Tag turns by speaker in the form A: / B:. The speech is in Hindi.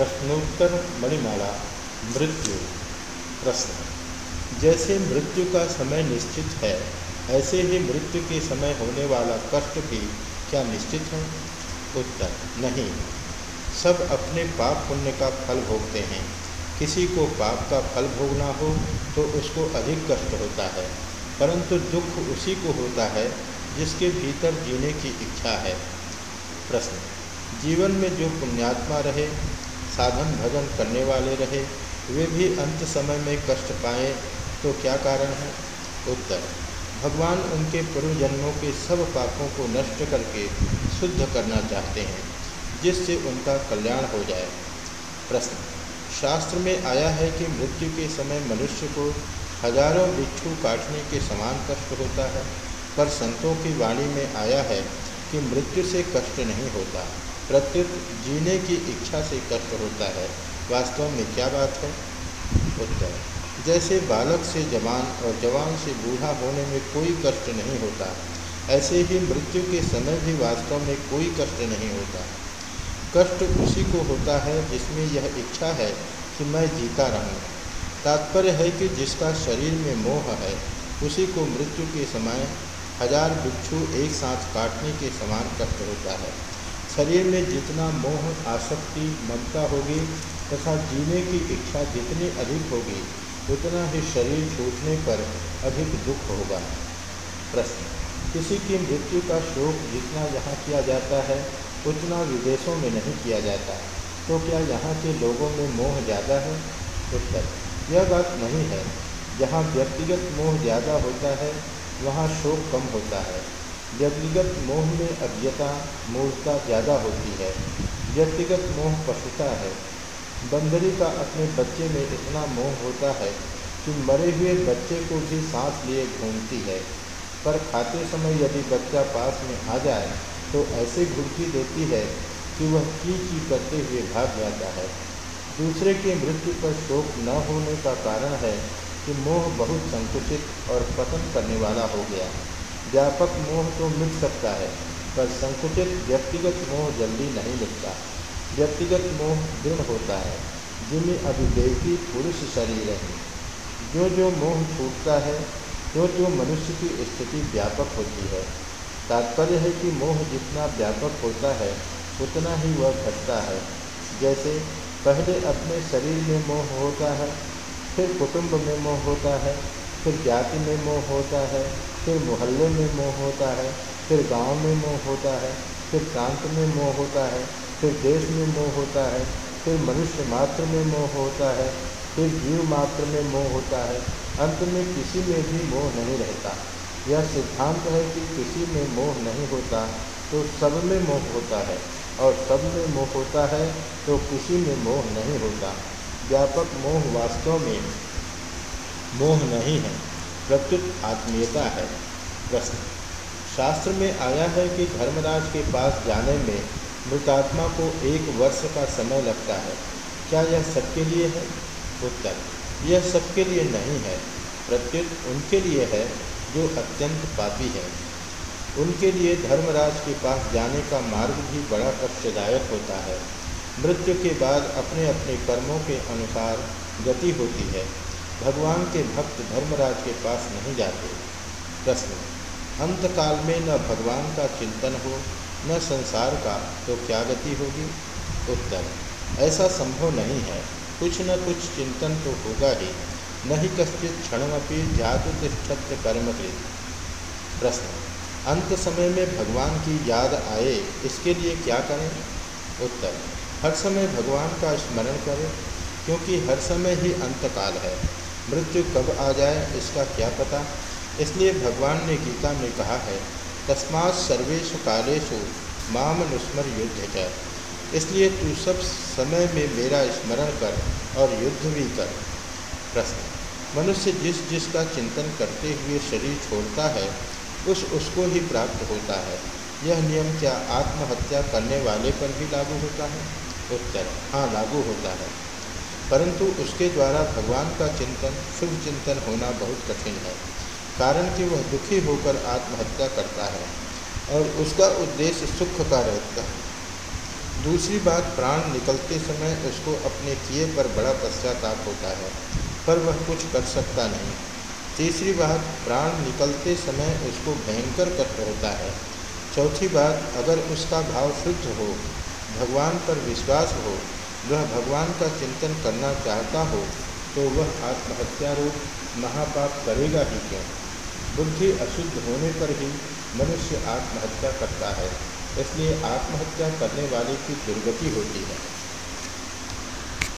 A: प्रश्नोत्तर मणिमाला, मृत्यु, प्रश्न। जैसे मृत्यु का समय निश्चित है, ऐसे ही मृत्यु के समय होने वाला कष्ट भी क्या निश्चित है? उत्तर, नहीं। सब अपने पाप पुण्य का फल भोगते हैं। किसी को पाप का फल भोगना हो तो उसको अधिक कष्ट होता है। परंतु दुख उसी को होता है, जिसके भीतर जीने की इच्छा है। प्रश्न, जीवन में जो पुण्यात्मा रहे साधन भजन करने वाले रहे, वे भी अंत समय में कष्ट पाए तो क्या कारण है? उत्तर, भगवान उनके पूर्व जन्मों के सब पापों को नष्ट करके शुद्ध करना चाहते हैं, जिससे उनका कल्याण हो जाए। प्रश्न, शास्त्र में आया है कि मृत्यु के समय मनुष्य को हज़ारों बिच्छू काटने के समान कष्ट होता है, पर संतों की वाणी में आया है कि मृत्यु से कष्ट नहीं होता। प्रत्युत जीने की इच्छा से कष्ट होता है, वास्तव में क्या बात है? उत्तर, जैसे बालक से जवान और जवान से बूढ़ा होने में कोई कष्ट नहीं होता, ऐसे ही मृत्यु के समय भी वास्तव में कोई कष्ट नहीं होता। कष्ट उसी को होता है जिसमें यह इच्छा है कि मैं जीता रहूँ। तात्पर्य है कि जिसका शरीर में मोह है, उसी को मृत्यु के समय हज़ार बिच्छू एक साथ काटने के समान कष्ट होता है। शरीर में जितना मोह, आसक्ति, ममता होगी तथा जीने की इच्छा जितनी अधिक होगी, उतना ही शरीर छूटने पर अधिक दुख होगा। प्रश्न, किसी की मृत्यु का शोक जितना यहाँ किया जाता है, उतना विदेशों में नहीं किया जाता। तो क्या यहाँ के लोगों में मोह ज़्यादा है? उत्तर, यह बात नहीं है। जहाँ व्यक्तिगत मोह ज़्यादा होता है, वहाँ शोक कम होता है। व्यक्तिगत मोह में अज्ञता, मूर्खता ज़्यादा होती है। व्यक्तिगत मोह पशुता है। बंदरी का अपने बच्चे में इतना मोह होता है कि मरे हुए बच्चे को भी सांस लिए घूमती है। पर खाते समय यदि बच्चा पास में आ जाए तो ऐसे घुड़की देती है कि वह की ची करते हुए भाग जाता है। दूसरे की मृत्यु पर शोक न होने का कारण है कि मोह बहुत संकुचित और पतन करने वाला हो गया। व्यापक मोह तो मिट सकता है, पर संकुचित व्यक्तिगत मोह जल्दी नहीं मिटता। व्यक्तिगत मोह दृढ़ होता है, जिनमें अभिवेकी पुरुष शरीर है। जो जो मोह छूटता है जो जो मनुष्य की स्थिति व्यापक होती है। तात्पर्य है कि मोह जितना व्यापक होता है, उतना ही वह घटता है। जैसे, पहले अपने शरीर में मोह होता है, फिर कुटुंब में मोह होता है फिर जाति में मोह होता है फिर मोहल्ले में मोह होता है फिर गाँव में मोह होता है फिर प्रांत में मोह होता है फिर देश में मोह होता है फिर मनुष्य मात्र में मोह होता है फिर जीव मात्र में मोह होता है अंत में किसी में भी मोह नहीं रहता यह सिद्धांत है कि किसी में मोह नहीं होता तो सब में मोह होता है और सब में मोह होता है तो किसी में मोह नहीं होता व्यापक मोह वास्तव में मोह नहीं है, प्रत्युत आत्मीयता है। प्रश्न। शास्त्र में आया है कि धर्मराज के पास जाने में मृतात्मा को एक वर्ष का समय लगता है। क्या यह सबके लिए है? उत्तर। यह सबके लिए नहीं है। प्रत्युत उनके लिए है, जो अत्यंत पापी है। उनके लिए धर्मराज के पास जाने का मार्ग भी बड़ा कष्टदायक होता है। मृत्यु के बाद अपने अपने कर्मों के अनुसार गति होती है। भगवान के भक्त धर्मराज के पास नहीं जाते। प्रश्न, अंतकाल में न भगवान का चिंतन हो, न संसार का तो क्या गति होगी? उत्तर, ऐसा संभव नहीं है। कुछ न कुछ चिंतन तो होगा ही। न ही कश्चित क्षणमपि जातु तिष्ठत्य कर्मकृत प्रश्न, अंत समय में भगवान की याद आए, इसके लिए क्या करें? उत्तर, हर समय भगवान का स्मरण करें, क्योंकि हर समय ही अंतकाल है। मृत्यु कब आ जाए, इसका क्या पता? इसलिए भगवान ने गीता में कहा है, तस्मात सर्वेशु कालेशु माम नुस्मर युद्ध है। इसलिए तू सब समय में मेरा स्मरण कर और युद्ध भी कर। प्रश्न। मनुष्य जिस जिसका चिंतन करते हुए शरीर छोड़ता है, उस उसको ही प्राप्त होता है। यह नियम क्या आत्महत्या करने वाले पर भी लागू होता है? उत्तर। हाँ लागू होता है। परंतु उसके द्वारा भगवान का चिंतन, शुभ चिंतन होना बहुत कठिन है, कारण कि वह दुखी होकर आत्महत्या करता है और उसका उद्देश्य सुख का रहता है। दूसरी बात, प्राण निकलते समय उसको अपने किए पर बड़ा पश्चाताप होता है, पर वह कुछ कर सकता नहीं। तीसरी बात, प्राण निकलते समय उसको भयंकर कष्ट होता है। चौथी बात, अगर उसका भाव शुद्ध हो, भगवान पर विश्वास हो वह भगवान का चिंतन करना चाहता हो तो वह आत्महत्या रूप महापाप करेगा ही क्यों? बुद्धि अशुद्ध होने पर ही मनुष्य आत्महत्या करता है, इसलिए आत्महत्या करने वाले की दुर्गति होती है।